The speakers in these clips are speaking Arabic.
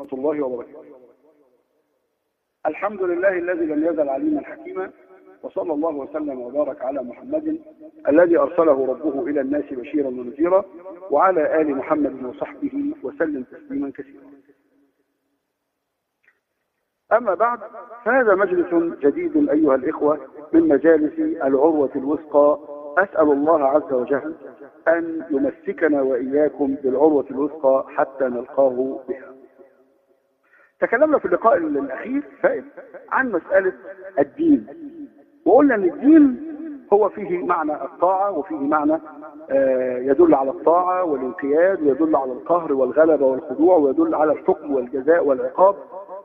ورحمة الله وبركاته. الحمد لله الذي لم يزل عليما حكيما وصلى الله وسلم وبارك على محمد الذي أرسله ربه إلى الناس بشيرا ونذيرا وعلى آل محمد وصحبه وسلم تسليما كثيرا. أما بعد فهذا مجلس جديد أيها الإخوة من مجالس العروة الوثقى. أسأل الله عز وجل أن يمسكنا وإياكم بالعروة الوثقى حتى نلقاه بها. تكلمنا في اللقاء الأخير فائد عن مسألة الدين. وقلنا أن الدين هو فيه معنى الطاعة وفيه معنى يدل على الطاعة والانقياد ويدل على القهر والغلبة والخضوع ويدل على الحكم والجزاء والعقاب.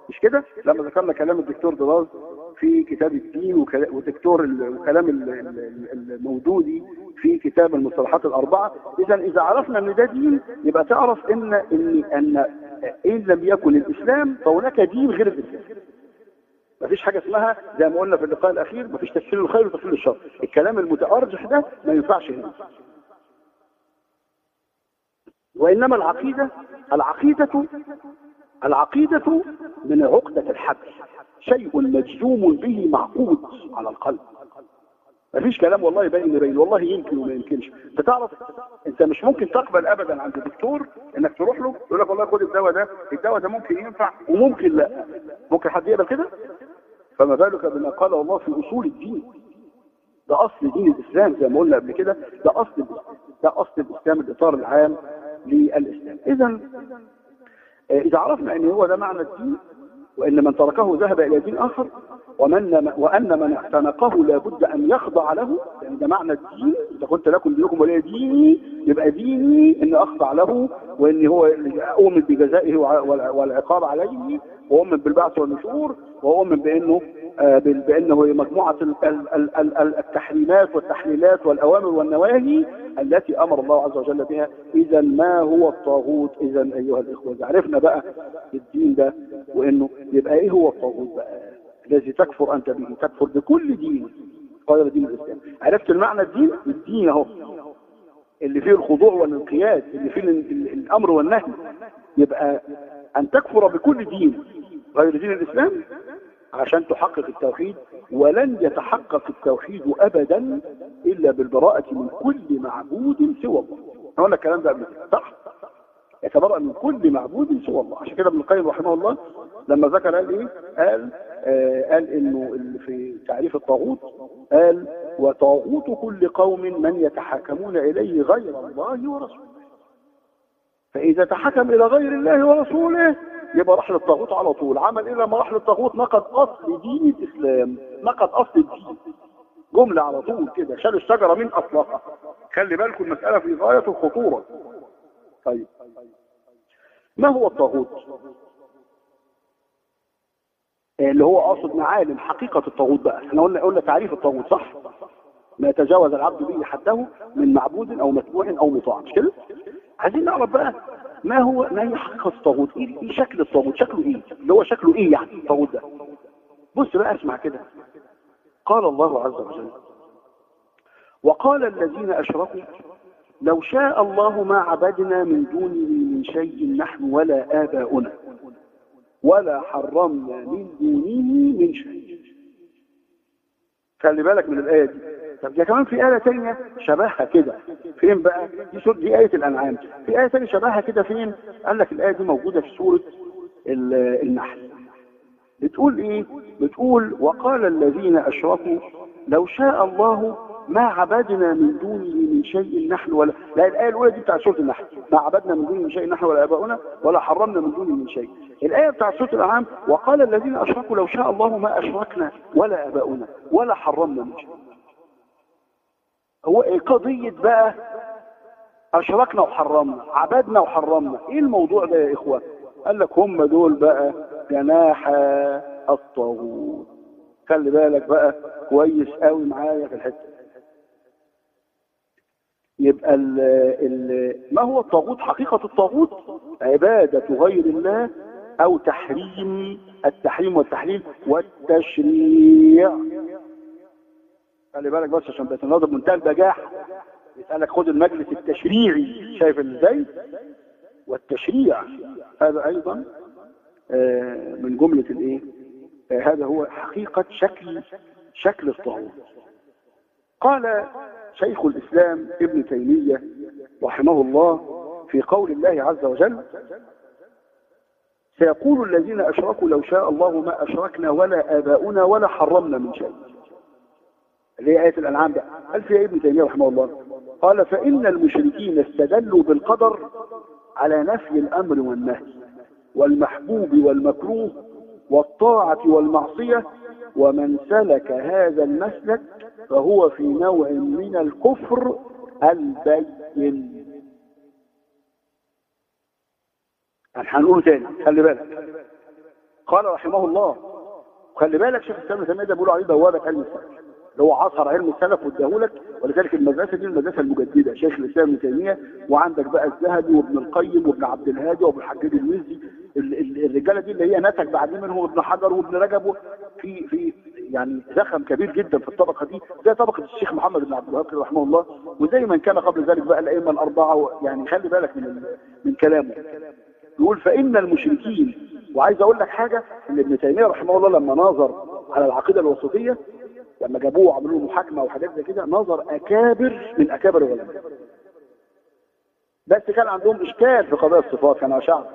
مش كده؟ لما ذكرنا كلام الدكتور دراز في كتاب الدين ودكتور وكلام المودودي في كتاب المصطلحات الأربعة إذا إذا عرفنا أن ده دين يبقى تعرف إن إن أن إن لم يكن الإسلام فهناك دين غير الإسلام. مفيش حاجة اسمها زي ما قلنا في اللقاء الأخير مفيش تفسير الخير وتفسير الشر. الكلام المتأرجح ده ما ينفعش هنا. وإنما العقيدة العقيدة العقيدة من عقدة الحبل شيء مجزوم به معقود على القلب. مفيش كلام والله باين باين والله يمكن وما يمكنش. انت تعرف انت مش ممكن تقبل ابدا عند الدكتور انك تروح له يقول لك والله خد الدواء ده الدواء ده ممكن ينفع وممكن لا. ممكن حد يقبل كده؟ فما بالك بما قال الله في أصول الدين. ده أصل دين الإسلام زي ما قلنا قبل كده ده أصل ده أصل الإسلام الإطار العام للإسلام. اذا إذا عرفنا إن هو ده معنى الدين وإن من تركه ذهب إلى دين آخر ومن وأن من اعتنقه لابد أن يخضع له. يعني ده معنى الدين. إذا كنت لكم دينكم ولي ديني يبقى ديني إن أخضع له وإن هو أؤمن بجزائه والعقاب عليه وأؤمن بالبعث والنشور وأؤمن بإنه بأنه مجموعة التحريمات والتحليلات والأوامر والنواهي التي أمر الله عز وجل بها. إذا ما هو الطاغوت؟ اذا أيها الإخوة إذا عرفنا بقى الدين ده وإنه يبقى إيه هو الطاغوت بقى؟ الذي تكفر أنت به تكفر بكل دين غير دين الإسلام. عرفت المعنى الدين؟ الدين أهو. اللي فيه الخضوع والانقياد اللي فيه الأمر والنهي. يبقى أن تكفر بكل دين غير دين الإسلام؟ عشان تحقق التوحيد ولن يتحقق التوحيد ابدا إلا بالبراءة من كل معبود سوى الله. قلنا الكلام ده قبل كده صح؟ يتبرأ من كل معبود سوى الله. عشان كده ابن القيم رحمه الله لما ذكر قال إيه؟ قال آه قال إنه في تعريف الطاغوت قال وطاغوت كل قوم من يتحاكمون إليه غير الله ورسوله. فإذا تحكم إلى غير الله ورسوله يبقى راح للطاغوت على طول. عمل إيه لما راح للطاغوت؟ نقض أصل دين الإسلام. نقض أصل الدين. جملة على طول كده. شال الشجرة من اصلها خلي بالكم المسألة في غاية الخطورة. طيب. ما هو الطاغوت؟ اللي هو اقصد معالم حقيقة الطاغوت بقى. إحنا قلنا قلنا تعريف الطاغوت صح؟ ما يتجاوز العبد به حده من معبود أو متبوع أو مطاع. مش كده؟ عايزين نعرف بقى ما هو ما هي حقيقة الطاغوت؟ إيه إيه شكل الطاغوت؟ شكله إيه؟ اللي هو شكله إيه يعني الطاغوت ده؟ بص بقى اسمع كده. قال الله عز وجل وقال الذين أشركوا لو شاء الله ما عبدنا من دونه من شيء نحن ولا آباؤنا ولا حرمنا من دونه من شيء. خلي بالك من الآية دي. طب ده كمان في آية تانية شبهها كده. فين بقى؟ دي سورة دي آية الأنعام. في آية تانية شبهها كده فين؟ قال لك الآية دي موجودة في سورة النحل. بتقول إيه؟ بتقول وقال الذين أشركوا لو شاء الله ما عبدنا من دونه من شيء نحن ولا لا الآية الأولى دي بتاعت سورة النحل. ما عبدنا من دونه من شيء نحن ولا آباؤنا ولا حرمنا من دونه من شيء. الآية بتاعت سورة الأنعام وقال الذين أشركوا لو شاء الله ما أشركنا ولا آباؤنا ولا حرمنا من شيء. هو قضية بقى؟ أشركنا وحرمنا عبدنا وحرمنا. إيه الموضوع ده يا إخوة؟ قال لك هم دول بقى جناح الطاغوت. خلي بالك بقى كويس قوي معايا في الحتة يبقى ال ال ما هو الطاغوت؟ حقيقة الطاغوت عبادة غير الله أو تحريم التحريم والتحليل والتشريع. خلي بالك بس عشان بيتناظر بمنتهى البجاحة يسألك خد المجلس التشريعي شايف إزاي؟ والتشريع هذا أيضا آه، من جملة الإيه؟ آه، هذا هو حقيقة شكل شكل الطاغوت. قال شيخ الإسلام ابن تيمية رحمه الله في قول الله عز وجل سيقول الذين أشركوا لو شاء الله ما أشركنا ولا آباؤنا ولا حرمنا من شيء اللي هي آية الأنعام بقى قال فيها ابن تيمية رحمه الله قال فإن المشركين استدلوا بالقدر على نفي الأمر والنهي والمحبوب والمكروه والطاعة والمعصية ومن سلك هذا المسلك فهو في نوع من الكفر البين. هنقوله تاني خلي بالك. قال رحمه الله خلي بالك شيخ الإسلام تيمية ده بيقولوا عليه بوابه علم السلف اللي هو عصر علم السلف واداهولك. ولذلك المدرسة دي المدرسة المجددة. شيخ الإسلام ابن تيمية وعندك بقى الذهبي وابن القيم وابن عبد الهادي وابن الحجاج المزي ال- ال- الرجالة دي اللي هي نتج بعدين منهم ابن حجر وابن رجب. في في يعني زخم كبير جدا في الطبقة دي زي طبقة الشيخ محمد بن عبد الوهاب رحمه الله. وزي من كان قبل ذلك بقى الأئمة الأربعة يعني خلي بالك من من كلامه. يقول فإن المشركين وعايز أقول لك حاجة إن ابن تيمية رحمه الله لما نظر على العقيدة الوسطية لما جابوه وعملوا له محاكمة وحاجات زي كده نظر أكابر من أكابر العلماء. بس كان عندهم إشكال في قضايا الصفات كانوا شعب.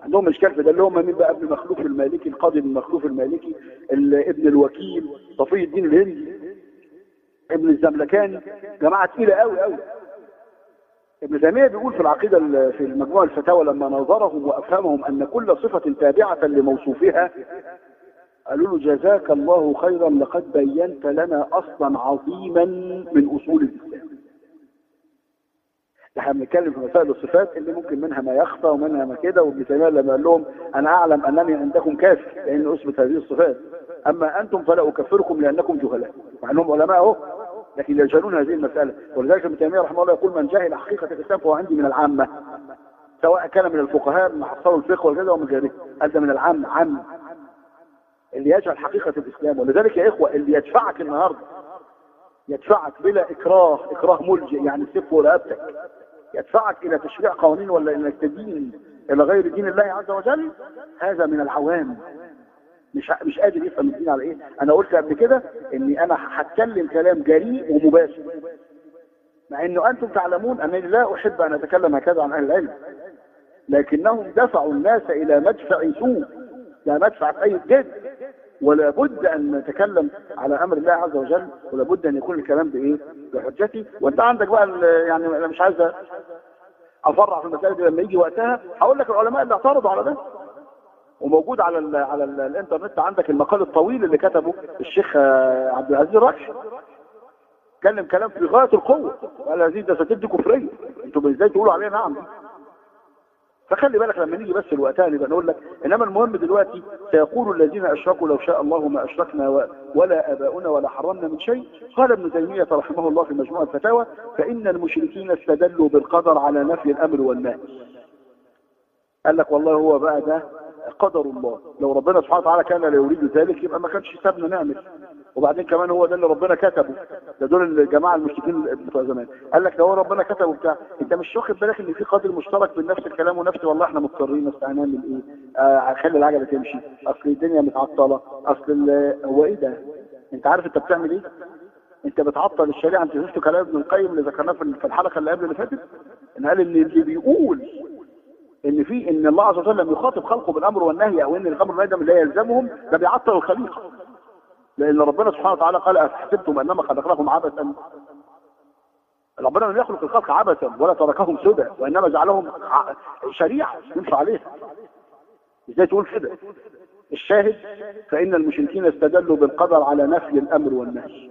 عندهم إشكال في ده اللي هم مين بقى؟ ابن مخلوف المالكي القاضي ابن مخلوف المالكي ال- ابن الوكيل صفي الدين الهندي ابن الزملكاني جماعة تقيلة قوي قوي ابن تيمية بيقول في العقيدة ال- في المجموع الفتاوى لما نظرهم وأفهمهم أن كل صفة تابعة لموصوفها قالوا له جزاك الله خيرا لقد بينت لنا أصلا عظيما من أصول الإسلام. إحنا بنتكلم في مسائل الصفات اللي ممكن منها ما يخفى ومنها ما كده وابن تيمية لما قال لهم أنا أعلم أنني عندكم كافر لأن أثبت هذه الصفات. أما أنتم فلا أكفركم لأنكم جهلاء. مع انهم علماء أهو لكن يجهلون هذه المسألة. ولذلك ابن تيمية رحمه الله يقول من جهل حقيقة الإسلام فهو عندي من العامة سواء كان من الفقهاء من حصلوا الفقه وكذا ومن غيره. ده من العام عام اللي يجهل حقيقة الإسلام. ولذلك يا إخوة اللي يدفعك النهارده يدفعك بلا إكراه إكراه ملجئ يعني سف ورقبتك يدفعك إلى تشريع قوانين ولا انك تدين إلى غير دين الله عز وجل هذا من العوام. مش مش قادر يفهم الدين على إيه. أنا قلت قبل كده إني أنا هتكلم كلام جريء ومباشر. مع إنه أنتم تعلمون أنني لا أحب أن أتكلم هكذا عن أهل العلم. لكنهم دفعوا الناس إلى مدفع سوء. لا مدفع سيء جدا ولا بد أن نتكلم على أمر الله عز وجل ولا بد أن يكون الكلام بإيه؟ بحجتي. وأنت عندك بقى يعني أنا مش عايز افرع في المسألة دي لما يجي وقتها. هقول لك العلماء اللي اعترضوا على ده. وموجود على ال على ال الإنترنت عندك المقال الطويل اللي كتبه الشيخ آه، عبد العزيز الركش. اتكلم كلام في غاية القوة. وقال هذه ده ستدي كفرية. أنتوا إزاي تقولوا عليها نعم؟ فخلي بالك لما نيجي بس الوقتها نبقى نقول لك إنما المهم دلوقتي سيقول الذين أشركوا لو شاء الله ما أشركنا ولا آباؤنا ولا حرمنا من شيء. قال ابن تيمية رحمه الله في مجموع الفتاوى فإن المشركين استدلوا بالقدر على نفي الأمر والنهي. قال لك والله هو بقى ده قدر الله. لو ربنا سبحانه وتعالى كان لا يريد ذلك يبقى ما كانش سابنا نعمل وبعدين كمان هو ده اللي ربنا كتبه. ده دول الجماعة المشركين بتوع زمان. قال لك ده هو ربنا كتبه بتاع. انت مش واخد بالك ان في قدر مشترك بين نفس الكلام ونفس والله إحنا مضطرين بس هنعمل إيه؟ آه هنخلي العجلة تمشي. اصل الدنيا متعطلة. اصل هو إيه ده؟ انت عارف انت بتعمل إيه؟ انت بتعطل الشريعة. انت شفت كلام ابن القيم اللي ذكرناه في الحلقة اللي قبل اللي فاتت؟ ان قال ان اللي بيقول ان في ان الله عز وجل لم يخاطب خلقه بالامر والنهي أو ان الامر والنهي ده لا يلزمهم ده بيعطل الخليقة. لأن ربنا سبحانه وتعالى قال افحسبتم انما خلقناكم عبثا؟ ربنا لم يخلق الخلق عبثا ولا تركهم سدى وإنما جعلهم شريعة يمشي عليها. إزاي تقول كده؟ الشاهد فإن المشركين استدلوا بالقدر على نفي الأمر والنهي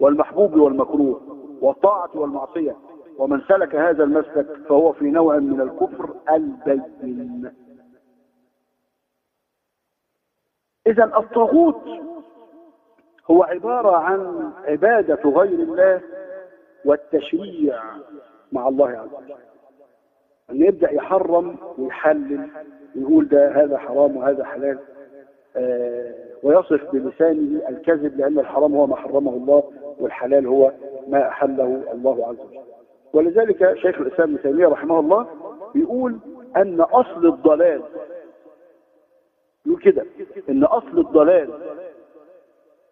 والمحبوب والمكروه والطاعة والمعصية. ومن سلك هذا المسلك فهو في نوع من الكفر البين. اذا الطاغوت هو عبارة عن عبادة غير الله والتشريع مع الله عز وجل. أن يبدأ يحرم ويحلل ويقول ده هذا حرام وهذا حلال آه ويصف بلسانه الكذب لأن الحرام هو ما حرمه الله والحلال هو ما أحله الله عز وجل. ولذلك شيخ الإسلام ابن تيمية رحمه الله بيقول أن أصل الضلال بيقول كده إن أصل الضلال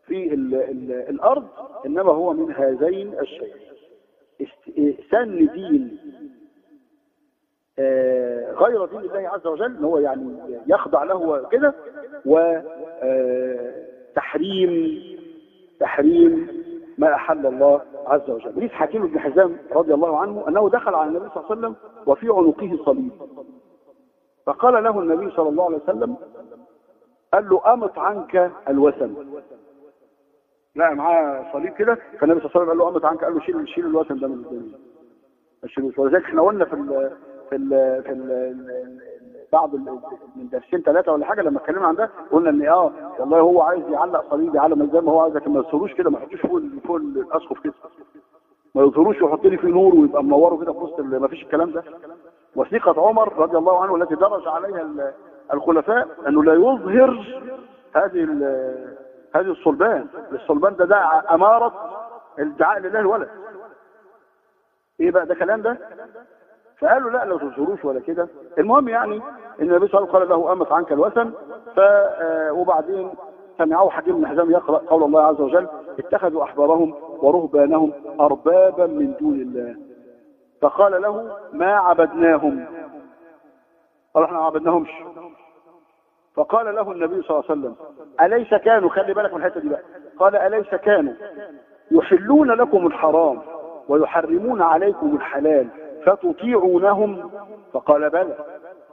في ال ال الأرض إنما هو من هذين الشيئين. سن دين آه، غير دين الله عز وجل هو يعني يخضع له كده وتحريم تحريم ما أحل الله عز وجل. ليس حكيم بن حزام رضي الله عنه أنه دخل على النبي صلى الله عليه وسلم وفي عنقه صليب. فقال له النبي صلى الله عليه وسلم قال له أمط عنك الوثن. لا معاه صليب كده. فالنبي صلى الله عليه وسلم قال له امط عنك. قال له شيل شيل الوثن ده من الدنيا. تشيلوش ولذلك إحنا قلنا في ال في ال في ال بعض من درسين ثلاثة ولا حاجة لما اتكلمنا عن ده قلنا إن آه والله هو عايز يعلق صليب يعلم زي ما هو عايز لكن ما يظهروش كده ما يحطوش فوق فوق الأسقف كده. ما يظهروش ويحط لي فيه نور ويبقى منوره كده في وسط ما فيش الكلام ده. وثيقة عمر رضي الله عنه التي درج عليها ال- الخلفاء أنه لا يظهر هذه هذه الصلبان. الصلبان ده ده أمارة الدعاء لله الولد. إيه بقى ده كلام ده؟ فقالوا لا لا تظهروش ولا كده. المهم يعني إن النبي صلى الله عليه وسلم قال له امت عنك الوثن. ف آه، وبعدين سمعه حكيم بن حزام يقرأ قول الله عز وجل اتخذوا أحبارهم ورهبانهم أربابا من دون الله. فقال له ما عبدناهم. قال إحنا ما عبدناهمش. فقال له النبي صلى الله عليه وسلم أليس كانوا؟ خلي بالك من الحتة دي بقى. قال أليس كانوا؟ يحلون لكم الحرام ويحرمون عليكم الحلال فتطيعونهم؟ فقال بلى.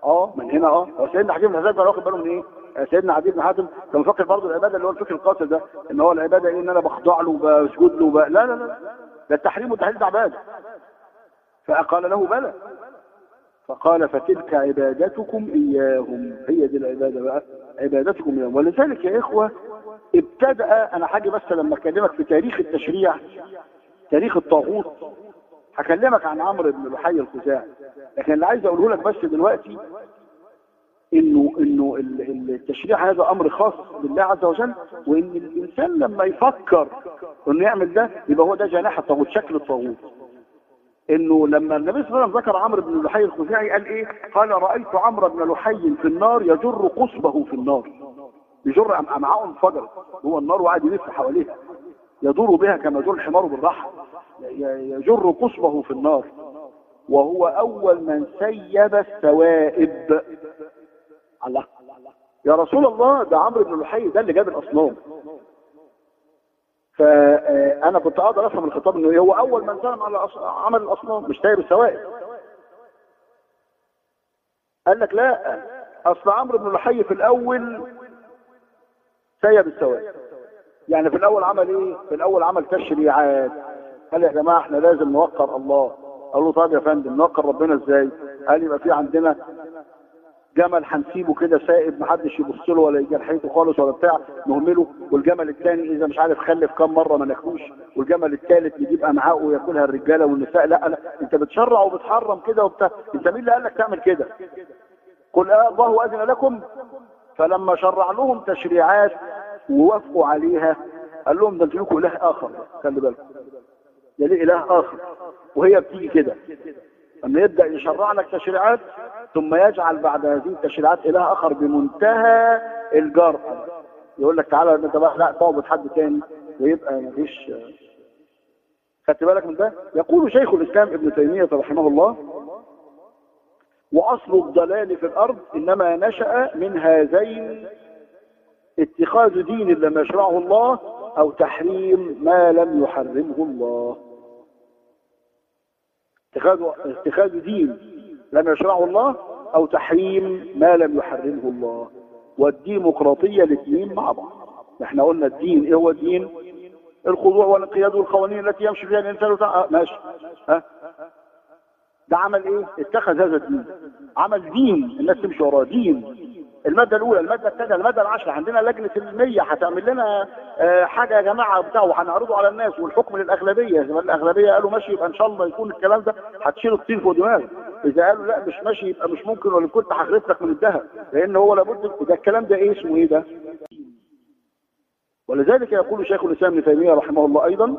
آه من هنا آه. هو سيدنا حكيم بن حزام كان واخد باله من إيه؟ آه، سيدنا عدي بن حاتم كان مفكر برضه العبادة اللي هو الفكر القاصر ده إن هو العبادة إيه؟ إن أنا بخضع له وبسجد له. لا لا لا. ده التحريم والتحليل ده عبادة. فقال له بلى. فقال فتلك عبادتكم إياهم. هي دي العبادة بقى. عبادتكم إياهم. ولذلك يا إخوة ابتدأ أنا حاجة بس لما أكلمك في تاريخ التشريع تاريخ الطاغوت. هكلمك عن عمرو بن لحي الخزاعي. لكن اللي عايز أقوله لك بس دلوقتي إنه إنه ال- ال- التشريع هذا أمر خاص بالله عز وجل وإن الإنسان لما يفكر إنه يعمل ده يبقى هو ده جناح الطاغوت شكل الطاغوت. إنه لما النبي صلى الله عليه وسلم ذكر عمرو بن لحي الخزاعي قال إيه؟ قال رأيت عمرو بن لحي في النار يجر قصبه في النار. يجر امعاءه انفجرت هو النار وقاعد يلف حواليها. يدور بها كما يدور الحمار بالرحى ي- يجر قصبه في النار. وهو أول من سيب السوائب الله. يا رسول الله ده عمرو بن لحي ده اللي جاب الأصنام. فأنا كنت أقدر أفهم الخطاب إنه هو أول من سلم على عمل الاصنام مش سايب السوائب قال لك لا أصل عمرو بن لحي في الأول سيب السوائب يعني في الأول عمل إيه؟ في الأول عمل تشريعات. قال يا جماعة إحنا لازم نوقر الله. قال له طيب يا فندم نوقر ربنا إزاي؟ قال يبقى في عندنا جمل هنسيبه كده سائب محدش يبص له ولا يجي ناحيته خالص ولا بتاع نهمله. والجمل الثاني إذا مش عارف خلف كم مرة ما ناكلوش والجمل الثالث نجيب امعاءه وياكلها الرجالة والنساء. لا لا أنت بتشرع وبتحرم كده وبتاع. أنت مين اللي قال لك تعمل كده؟ قل آه الله أذن لكم. فلما شرع لهم تشريعات ووافقوا عليها قال لهم ده أنتوا لكم إله آخر. خلي بالكم ده ليه إله آخر؟ وهي بتيجي كده. لما يبدأ يشرع لك تشريعات ثم يجعل بعد هذه التشريعات إله آخر بمنتهى الجرأة. يقول لك تعالى أنت بقى لا تعبد حد تاني ويبقى مفيش. خدت بالك من ده؟ يقول شيخ الإسلام ابن تيمية رحمه الله وأصل الضلال في الأرض إنما نشأ من هذين اتخاذ دين لم يشرعه الله أو تحريم ما لم يحرمه الله. اتخاذ اتخاذ دين لم يشرعه الله أو تحريم ما لم يحرمه الله والديمقراطية الاثنين مع بعض. إحنا قلنا الدين إيه هو الدين؟ الخضوع والانقياد والقوانين التي يمشي فيها الإنسان وتع... آه ماشي. ها؟ ده عمل إيه؟ اتخذ هذا الدين. عمل دين الناس تمشي وراه دين. المادة الأولى المادة الثانية المادة العشرة عندنا لجنة المية هتعمل لنا آه، حاجة يا جماعة بتاع وهنعرضه على الناس والحكم للأغلبية الأغلبية قالوا ماشي يبقى إن شاء الله يكون الكلام ده هتشيل الطين فوق دماغك إذا قالوا لا مش ماشي يبقى مش ممكن ولا كنت هخلف لك من الذهب لأن هو لابد ده الكلام ده إيه اسمه إيه ده؟ ولذلك يقول شيخ الإسلام ابن تيمية رحمه الله أيضا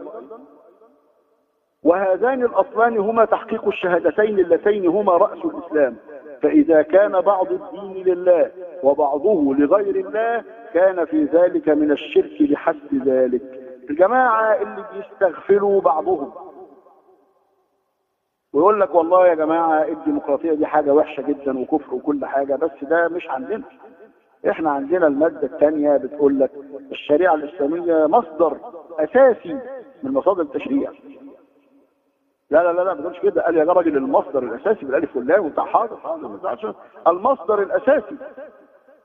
وهذان الأصلان هما تحقيق الشهادتين اللتين هما رأس الإسلام فإذا كان بعض الدين لله وبعضه لغير الله كان في ذلك من الشرك بحسب ذلك. الجماعة اللي بيستغفلوا بعضهم. ويقول لك والله يا جماعة الديمقراطية دي حاجة وحشة جدا وكفر وكل حاجة بس ده مش عندنا. إحنا عندنا المادة الثانية بتقول لك الشريعة الإسلامية مصدر أساسي من مصادر التشريع. لا لا لا لا ما بتقولش كده. قال يا راجل المصدر الأساسي بالألف واللام وبتاع حاضر حاضر المصدر الأساسي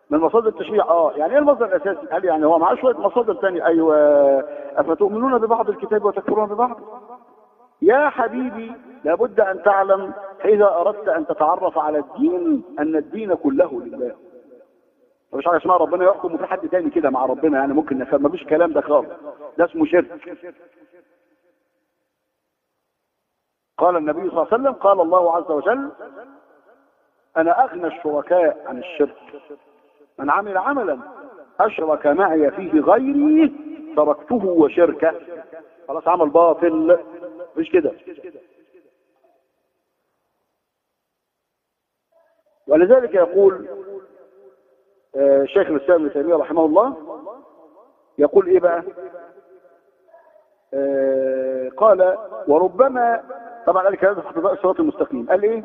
من مصادر التشريع آه. يعني إيه المصدر الأساسي؟ قال يعني هو معاه شوية مصادر ثانية أيوه. أفتؤمنون ببعض الكتاب وتكفرون ببعض؟ يا حبيبي لابد أن تعلم اذا أردت أن تتعرف على الدين أن الدين كله لله. مفيش حاجة اسمها ربنا يحكم وفي حد تاني كده مع ربنا يعني ممكن نفهم. مفيش كلام ده خالص. ده اسمه شرك. قال النبي صلى الله عليه وسلم قال الله عز وجل أنا أغنى الشركاء عن الشرك. من عمل عملا أشرك معي فيه غيري تركته وشركة. خلاص عمل باطل. مش كده؟ ولذلك يقول آه، شيخ الإسلام ابن تيمية رحمه الله يقول إيه بقى؟ آه، قال وربما طبعا قال الكلام ده في اقتضاء الصراط المستقيم. قال إيه؟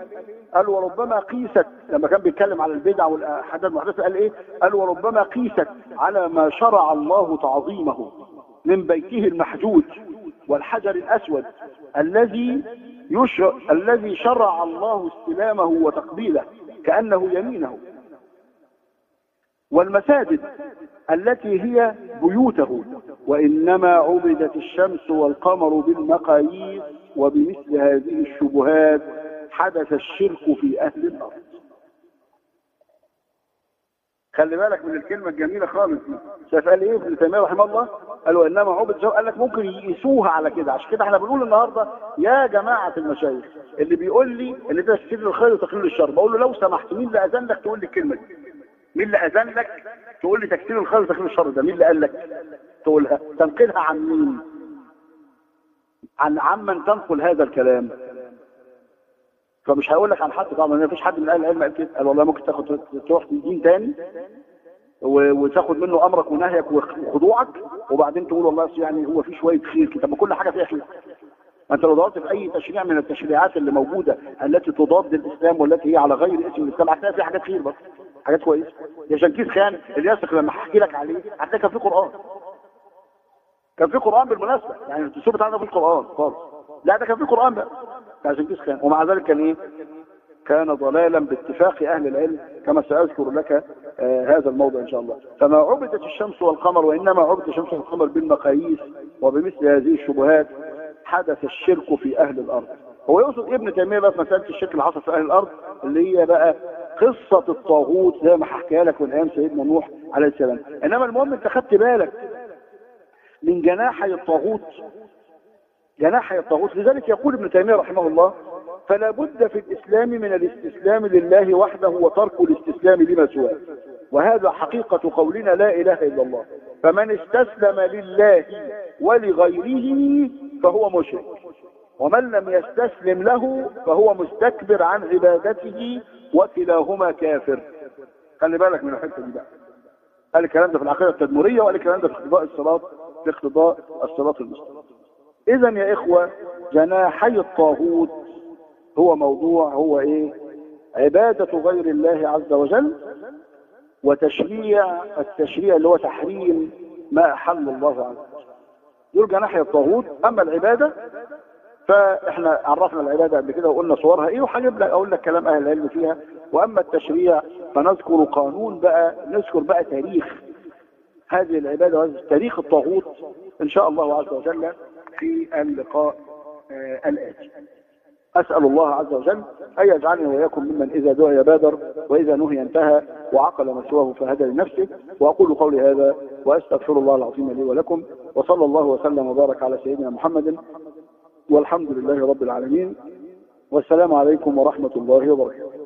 قال وربما قيست لما كان بيتكلم على البدع والأحداث المحدثه قال إيه؟ قال وربما قيست على ما شرع الله تعظيمه من بيته المحجوج والحجر الأسود الذي يشرع الذي شرع الله استلامه وتقبيله كأنه يمينه. والمساجد التي هي بيوته وإنما عبدت الشمس والقمر بالمقاييس وبمثل هذه الشبهات حدث الشرك في أهل الأرض. خلي بالك من الكلمة الجميلة خالص شايف قال إيه؟ ابن تيمية رحمه الله؟ قال وانما عبد جو قال لك ممكن يقيسوها على كده. عشان كده إحنا بنقول النهارده يا جماعة المشايخ اللي بيقول لي إن ده تفسير الخير وتقليل الشر بقول له لو سمحت مين اللي أذن لك تقول لي الكلمة دي؟ مين اللي أذن لك تقول لي تكسير الخير وتقليل الشر ده؟ مين اللي قال لك تقولها؟ تنقلها عن مين؟ عن عمن تنقل هذا الكلام. فمش هقول لك عن حد طبعا ما فيش حد من أهل العلم قال كده. قال والله ممكن تاخد تروح في دين تاني وتاخد منه أمرك ونهيك وخضوعك وبعدين تقول والله يعني هو في شوية خير كده. ما كل حاجة فيها خير. انت لو دورت في أي تشريع من التشريعات اللي موجودة التي تضاد الإسلام والتي هي على غير اسم الإسلام هتلاقي فيها حاجات خير بس حاجات كويسة. يا جنكيز خان الياسق لما هحكي لك عليه هتلاقي في قرآن. كان في قرآن بالمناسبة. يعني الدستور بتاعنا في القرآن خالص. لا ده كان في قرآن بقى. جنكيز خان ومع ذلك كان إيه؟ كان ضلالا باتفاق أهل العلم كما سأذكر لك آه هذا الموضوع إن شاء الله. فما عبدت الشمس والقمر وإنما عبدت الشمس والقمر بالمقاييس وبمثل هذه الشبهات حدث الشرك في أهل الأرض. هو يقصد ابن تيمية بقى في مسألة الشرك اللي حصل في أهل الأرض اللي هي بقى قصة الطاغوت زي ما حكيها لك من أيام سيدنا نوح عليه السلام. إنما المهم أنت خدت بالك من جناحي الطاغوت جناحي الطاغوت. لذلك يقول ابن تيمية رحمه الله فلا بد في الإسلام من الاستسلام لله وحده وترك الاستسلام لما سواه. وهذا حقيقة قولنا لا إله إلا الله. فمن استسلم لله ولغيره فهو مشرك ومن لم يستسلم له فهو مستكبر عن عبادته وكلاهما كافر. خلي بالك من الحتة دي بقى. قال الكلام ده في العقيدة التدمرية وقال الكلام ده في اقتضاء الصراط في اقتضاء الصراط المستقيم. اذا يا إخوة جناحي الطاغوت هو موضوع هو إيه؟ عبادة غير الله عز وجل وتشريع التشريع اللي هو تحريم ما أحل الله عز وجل دول جناحي الطاغوت أما العبادة فإحنا عرفنا العبادة قبل كده وقلنا صورها إيه وهجيب لك أقول لك كلام أهل العلم فيها. وأما التشريع فنذكر قانون بقى نذكر بقى تاريخ هذه العبادة وهذا تاريخ الطاغوت إن شاء الله عز وجل في اللقاء آه الآتي. أسأل الله عز وجل أن يجعلني وإياكم ممن إذا دعي بادر وإذا نهي انتهى وعقل ما سواه فهدى لنفسه وأقول قولي هذا وأستغفر الله العظيم لي ولكم وصلى الله وسلم وبارك على سيدنا محمد والحمد لله رب العالمين والسلام عليكم ورحمة الله وبركاته.